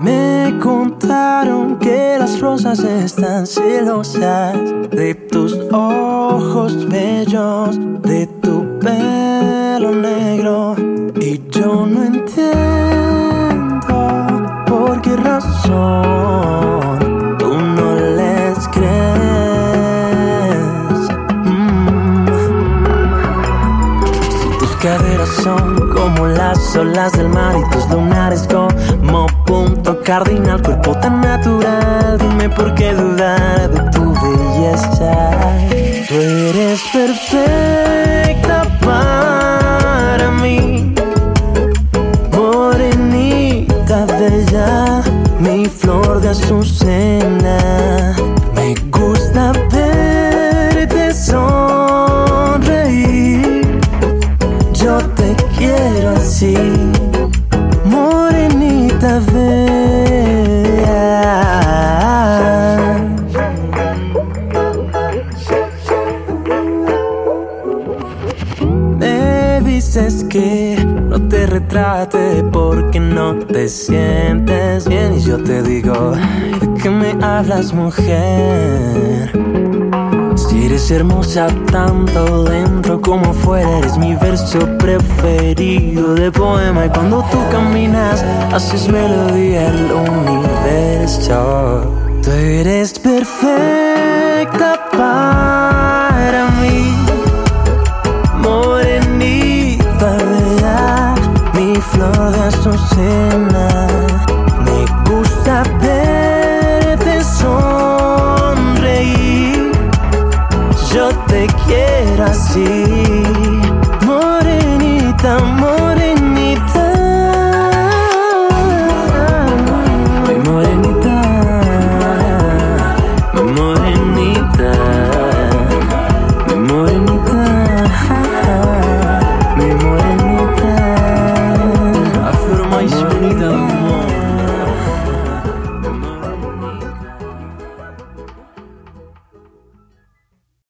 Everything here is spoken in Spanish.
Me contaron que las rosas están celosas de tus ojos bellos, de tu pelo negro. Y yo no son como las olas del mar y tus lunares como punto cardinal, cuerpo tan natural, dime por qué dudar de tu belleza. Tú eres perfecta para mí, morenita bella, mi flor de azucena. Dices que no te retrate porque no te sientes bien y yo te digo, ¿de qué me hablas mujer? Si eres hermosa tanto dentro como fuera, eres mi verso preferido de poema y cuando tú caminas haces melodía al universo. Tú eres perfecta Me gusta verte sonreír. Yo te quiero así.